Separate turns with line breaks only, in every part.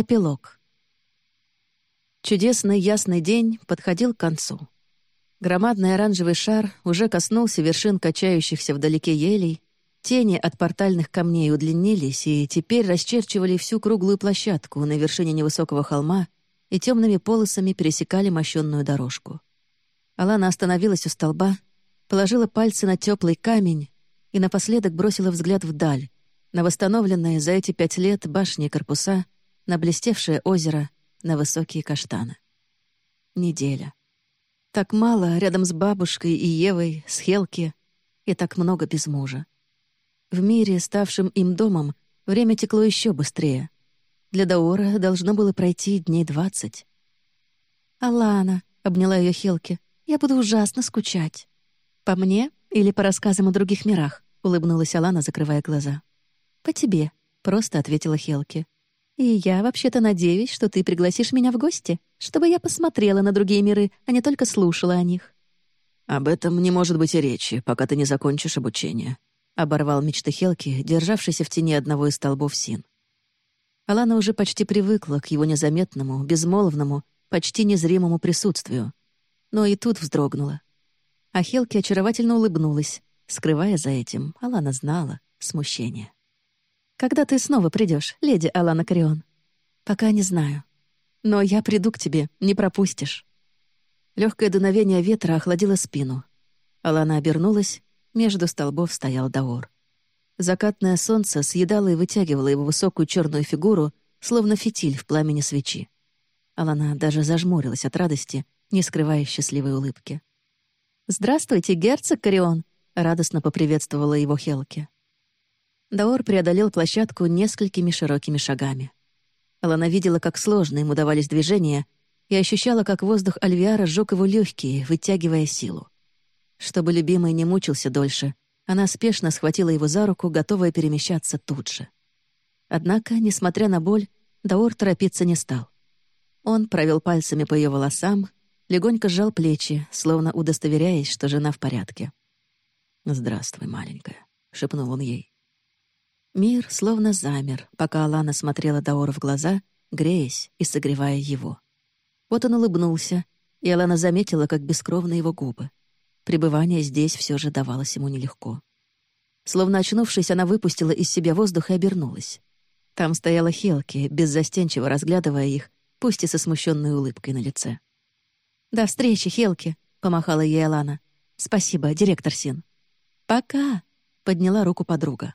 Эпилог. Чудесный ясный день подходил к концу. Громадный оранжевый шар уже коснулся вершин качающихся вдалеке елей, тени от портальных камней удлинились и теперь расчерчивали всю круглую площадку на вершине невысокого холма и темными полосами пересекали мощенную дорожку. Алана остановилась у столба, положила пальцы на теплый камень и напоследок бросила взгляд вдаль, на восстановленные за эти пять лет башни и корпуса — на блестевшее озеро, на высокие каштаны. Неделя. Так мало рядом с бабушкой и Евой, с Хелки, и так много без мужа. В мире, ставшем им домом, время текло еще быстрее. Для Даора должно было пройти дней двадцать. «Алана», — обняла ее Хелки, — «я буду ужасно скучать». «По мне или по рассказам о других мирах?» — улыбнулась Алана, закрывая глаза. «По тебе», — просто ответила Хелки. И я вообще-то надеюсь, что ты пригласишь меня в гости, чтобы я посмотрела на другие миры, а не только слушала о них».
«Об этом не может быть и речи, пока ты не закончишь обучение», — оборвал мечты Хелки, державшийся в тени одного из столбов Син. Алана уже почти привыкла к его незаметному, безмолвному, почти незримому присутствию. Но и тут вздрогнула. А Хелки очаровательно улыбнулась, скрывая за этим, Алана знала, смущение. Когда ты снова придешь, леди Алана Карион? Пока не знаю. Но я приду к тебе, не пропустишь. Легкое дуновение ветра охладило спину. Алана обернулась, между столбов стоял Даор. Закатное солнце съедало и вытягивало его высокую черную фигуру, словно фитиль в пламени свечи. Алана даже зажмурилась от радости, не скрывая счастливой улыбки. «Здравствуйте, герцог Карион!» — радостно поприветствовала его Хелки. Даор преодолел площадку несколькими широкими шагами. Алана видела, как сложно ему давались движения, и ощущала, как воздух Альвиара сжег его легкие, вытягивая силу. Чтобы любимый не мучился дольше, она спешно схватила его за руку, готовая перемещаться тут же. Однако, несмотря на боль, Даор торопиться не стал. Он провел пальцами по ее волосам, легонько сжал плечи, словно удостоверяясь, что жена в порядке. «Здравствуй, маленькая», — шепнул он ей. Мир словно замер, пока Алана смотрела Даору в глаза, греясь и согревая его. Вот он улыбнулся, и Алана заметила, как бескровны его губы. Пребывание здесь все же давалось ему нелегко. Словно очнувшись, она выпустила из себя воздух и обернулась. Там стояла Хелки, беззастенчиво разглядывая их, пусть и со смущенной улыбкой на лице. «До встречи, Хелки!» — помахала ей Алана. «Спасибо, директор Син». «Пока!» — подняла руку подруга.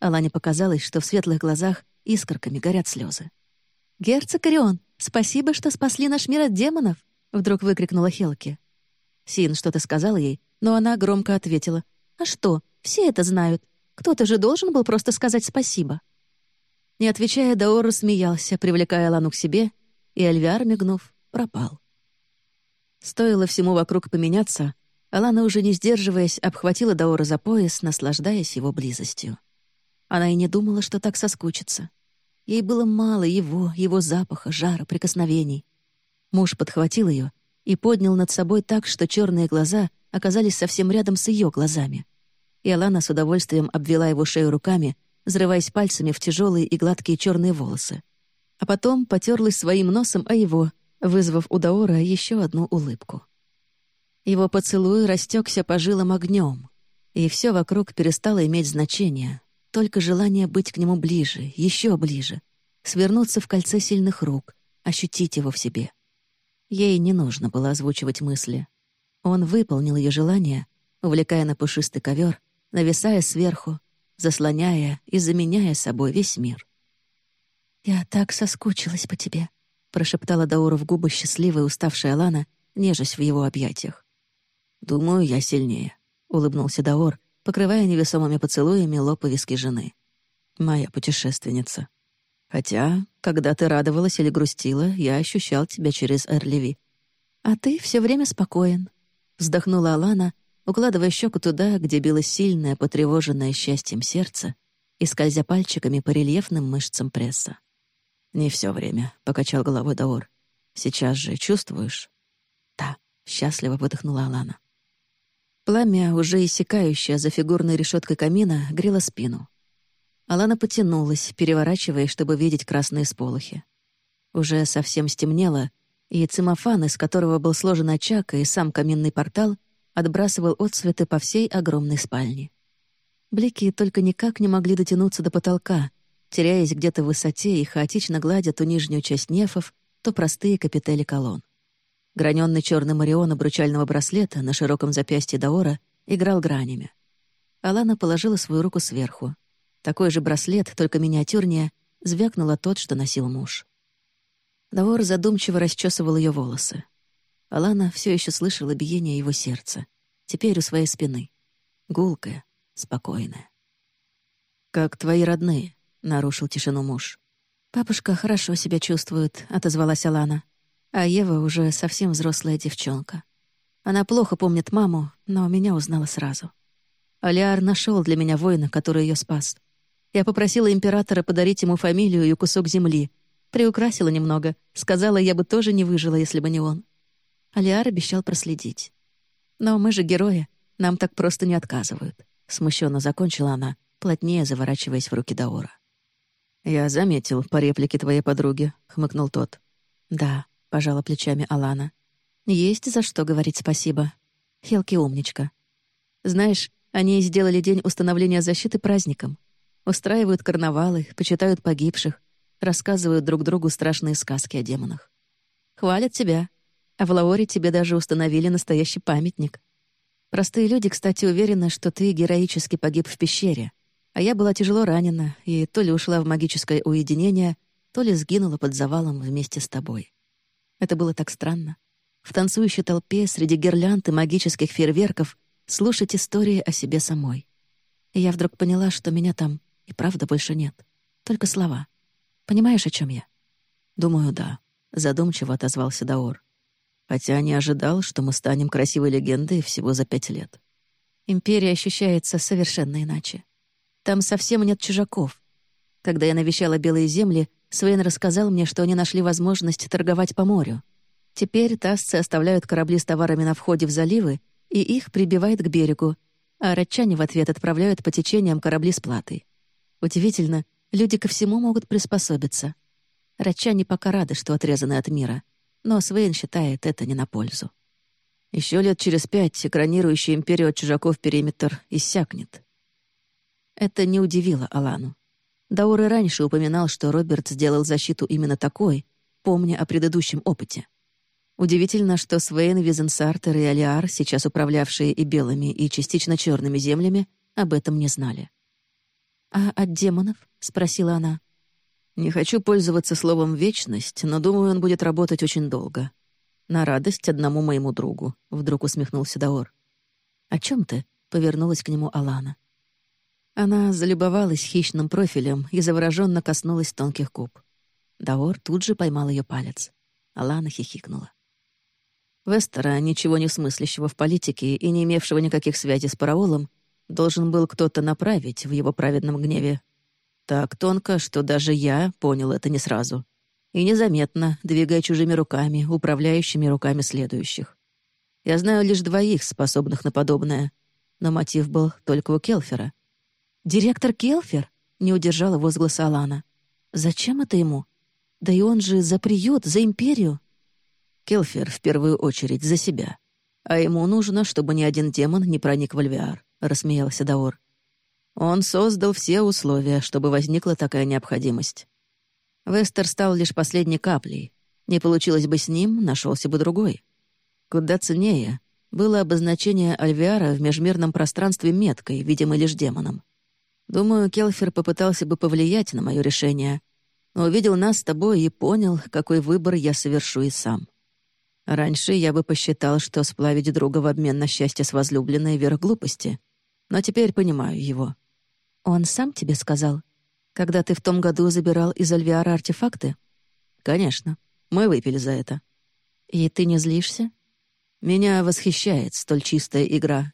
Алане показалось, что в светлых глазах искорками горят слезы. «Герцог Орион, спасибо, что спасли наш мир от демонов!» — вдруг выкрикнула Хелки. Син что-то сказал ей, но она громко ответила. «А что, все это знают. Кто-то же должен был просто сказать спасибо». Не отвечая, Даор смеялся, привлекая Лану к себе, и Альвиар, мигнув, пропал. Стоило всему вокруг поменяться, Алана, уже не сдерживаясь, обхватила Даора за пояс, наслаждаясь его близостью. Она и не думала, что так соскучится. Ей было мало его, его запаха, жара, прикосновений. Муж подхватил ее и поднял над собой так, что черные глаза оказались совсем рядом с ее глазами. И Алана с удовольствием обвела его шею руками, взрываясь пальцами в тяжелые и гладкие черные волосы. А потом потерлась своим носом о его, вызвав у Даора еще одну улыбку. Его поцелуй растекся по жилам огнем, и все вокруг перестало иметь значение, только желание быть к нему ближе, еще ближе, свернуться в кольце сильных рук, ощутить его в себе. Ей не нужно было озвучивать мысли. Он выполнил ее желание, увлекая на пушистый ковер, нависая сверху, заслоняя и заменяя собой весь мир. «Я так соскучилась по тебе», — прошептала Дауру в губы счастливая уставшая Лана, нежась в его объятиях. «Думаю, я сильнее», — улыбнулся Даур, покрывая невесомыми поцелуями лоб и виски жены. «Моя путешественница. Хотя, когда ты радовалась или грустила, я ощущал тебя через Эрлеви. А ты все время спокоен», — вздохнула Алана, укладывая щеку туда, где било сильное, потревоженное счастьем сердце и скользя пальчиками по рельефным мышцам пресса. «Не все время», — покачал головой Даор. «Сейчас же чувствуешь?» «Да», — счастливо выдохнула Алана. Пламя, уже иссякающее за фигурной решеткой камина, грело спину. Алана потянулась, переворачивая, чтобы видеть красные сполохи.
Уже совсем стемнело, и цимофан, из которого был сложен очаг и сам каминный портал, отбрасывал отсветы по всей огромной спальне. Блики только никак не могли дотянуться до потолка, теряясь где-то в высоте и хаотично гладя то нижнюю часть нефов, то простые капители колонн. Граненный черный марион обручального браслета на широком запястье Даора играл гранями. Алана положила свою руку сверху. Такой же браслет, только миниатюрнее, звякнула тот, что носил муж. Даор задумчиво расчесывал ее волосы. Алана все еще слышала биение его сердца. Теперь у своей спины. Гулкое, спокойное. «Как твои родные?» — нарушил тишину муж. «Папушка хорошо себя чувствует», — отозвалась Алана. А Ева уже совсем взрослая девчонка. Она плохо помнит маму, но меня узнала сразу. Алиар нашел для меня воина, который ее спас. Я попросила императора подарить ему фамилию и кусок земли, Приукрасила немного. Сказала, я бы тоже не выжила, если бы не он. Алиар обещал проследить. Но мы же герои. Нам так просто не отказывают. Смущенно закончила она, плотнее заворачиваясь в руки Даора. «Я заметил по реплике твоей подруги», — хмыкнул тот. «Да», — пожала плечами Алана. «Есть за что говорить спасибо. Хелки умничка. Знаешь, они сделали день установления защиты праздником. Устраивают карнавалы, почитают погибших, рассказывают друг другу страшные сказки о демонах. Хвалят тебя. А в Лаоре тебе даже установили настоящий памятник. Простые люди, кстати, уверены, что ты героически погиб в пещере. А я была тяжело ранена и то ли ушла в магическое уединение, то ли сгинула под завалом вместе с тобой. Это было так странно. В танцующей толпе среди гирлянд и магических фейерверков слушать истории о себе самой. И я вдруг поняла, что меня там и правда больше нет. Только слова — Понимаешь, о чем я?» «Думаю, да», — задумчиво отозвался Даор. «Хотя не ожидал, что мы станем красивой легендой всего за пять лет». «Империя ощущается совершенно иначе. Там совсем нет чужаков. Когда я навещала Белые земли, Свен рассказал мне, что они нашли возможность торговать по морю. Теперь тасцы оставляют корабли с товарами на входе в заливы, и их прибивает к берегу, а ратчане в ответ отправляют по течениям корабли с платой. Удивительно, Люди ко всему могут приспособиться. Ратчане пока рады, что отрезаны от мира, но Свейн считает это не на пользу. Еще лет через пять экранирующий империю от чужаков периметр иссякнет. Это не удивило Алану. Даор и раньше упоминал, что Роберт сделал защиту именно такой, помня о предыдущем опыте. Удивительно, что Свейн, Визенсартер и Алиар, сейчас управлявшие и белыми, и частично черными землями, об этом не знали. «А от демонов?» — спросила она. «Не хочу пользоваться словом «вечность», но думаю, он будет работать очень долго. На радость одному моему другу», — вдруг усмехнулся Даор. «О чем ты?» — повернулась к нему Алана. Она залюбовалась хищным профилем и завороженно коснулась тонких губ. Даор тут же поймал ее палец. Алана хихикнула. Вестера, ничего не смыслящего в политике и не имевшего никаких связей с пароволом, должен был кто-то направить в его праведном гневе. Так тонко, что даже я понял это не сразу. И незаметно, двигая чужими руками, управляющими руками следующих. Я знаю лишь двоих, способных на подобное. Но мотив был только у Келфера. «Директор Келфер?» — не удержала возгласа Алана. «Зачем это ему? Да и он же за приют, за империю». Келфер в первую очередь за себя. А ему нужно, чтобы ни один демон не проник в Альвиар. — рассмеялся Даор. «Он создал все условия, чтобы возникла такая необходимость. Вестер стал лишь последней каплей. Не получилось бы с ним, нашелся бы другой. Куда ценнее было обозначение Альвиара в межмирном пространстве меткой, видимой лишь демоном. Думаю, Келфер попытался бы повлиять на мое решение, но увидел нас с тобой и понял, какой выбор я совершу и сам. Раньше я бы посчитал, что сплавить друга в обмен на счастье с возлюбленной — верх глупости но теперь понимаю его. Он сам тебе сказал, когда ты в том году забирал из Альвиара артефакты? Конечно. Мы выпили за это. И ты не злишься? Меня восхищает столь чистая игра.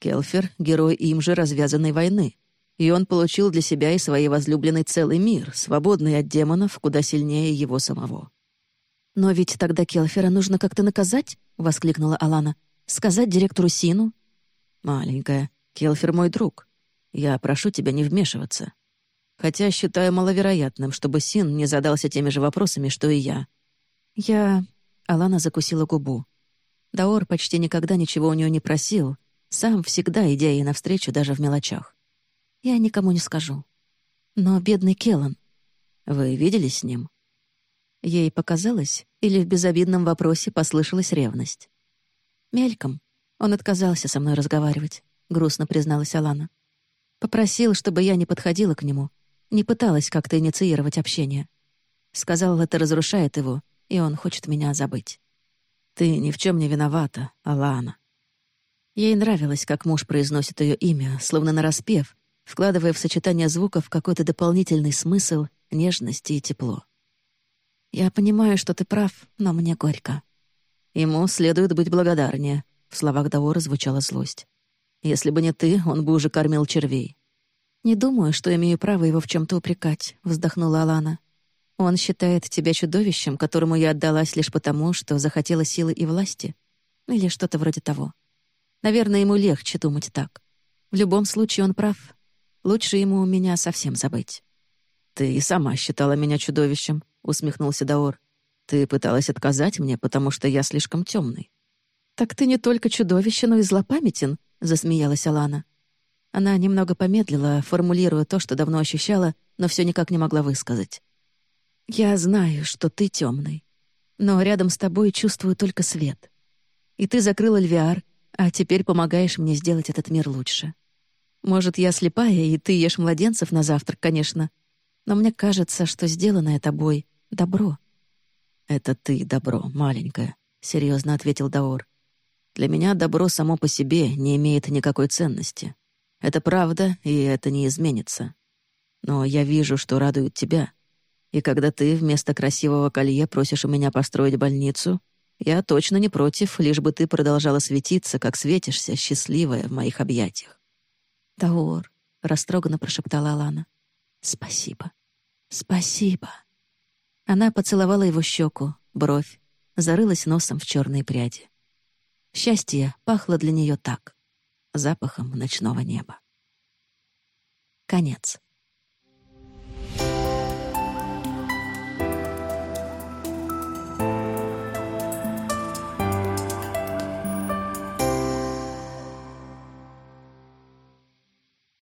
Келфер — герой им же развязанной войны. И он получил для себя и своей возлюбленной целый мир, свободный от демонов, куда сильнее его самого. «Но ведь тогда Келфера нужно как-то наказать?» — воскликнула Алана. «Сказать директору Сину?» «Маленькая, Келфер мой друг. Я прошу тебя не вмешиваться.
хотя считаю маловероятным, чтобы Син не задался теми же вопросами, что и я.
Я... Алана закусила губу. Даор почти никогда ничего у нее не просил, сам всегда идя ей навстречу даже в мелочах. Я никому не скажу. Но бедный Келлан.
Вы виделись с ним?
Ей показалось, или в безобидном вопросе послышалась ревность. Мельком. Он отказался со мной разговаривать, грустно призналась Алана. Попросил, чтобы я не подходила к нему, не пыталась как-то инициировать общение. Сказал, это разрушает его, и он хочет меня забыть.
Ты ни в чем не виновата, Алана.
Ей нравилось, как муж произносит ее имя, словно нараспев, вкладывая в сочетание звуков какой-то дополнительный смысл, нежности и тепло. «Я понимаю, что ты прав, но мне горько».
Ему следует быть благодарнее. В словах Даора звучала злость. Если бы не ты, он бы уже кормил червей.
«Не думаю, что имею право его в чем то упрекать», — вздохнула Алана. «Он считает тебя чудовищем, которому я отдалась лишь потому, что захотела силы и власти. Или что-то вроде того. Наверное, ему легче думать так. В любом случае он прав. Лучше ему меня совсем забыть».
«Ты и сама считала меня чудовищем», — усмехнулся Даор. «Ты пыталась отказать мне, потому что я слишком темный.
«Так ты не только чудовище, но и злопамятен», — засмеялась Алана. Она немного помедлила, формулируя то, что давно ощущала, но все никак не могла высказать. «Я знаю, что ты темный, но рядом с тобой чувствую только свет. И ты закрыла Львиар, а теперь помогаешь мне сделать этот мир лучше. Может, я слепая, и ты ешь младенцев на завтрак, конечно, но мне кажется, что сделанное тобой — добро».
«Это ты добро, маленькая», — серьезно ответил Даор. «Для меня добро само по себе не имеет никакой ценности. Это правда, и это не изменится. Но я вижу, что радует тебя. И когда ты вместо красивого колье просишь у меня построить больницу, я точно не против, лишь бы ты продолжала светиться, как светишься, счастливая в моих объятиях».
«Даор», — растроганно прошептала Алана, — «спасибо, спасибо». Она поцеловала его щеку, бровь, зарылась носом в черные пряди. Счастье пахло для нее так, запахом ночного неба. Конец.